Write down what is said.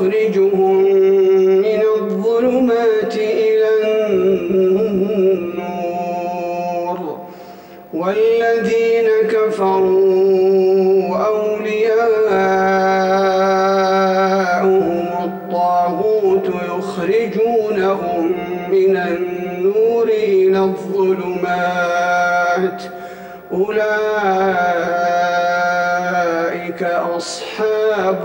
يخرجهم من الظلمات إلى النور. والذين كفروا أولياؤهم الطاغوت يخرجونهم من النور إلى الظلمات. أولئك أصحاب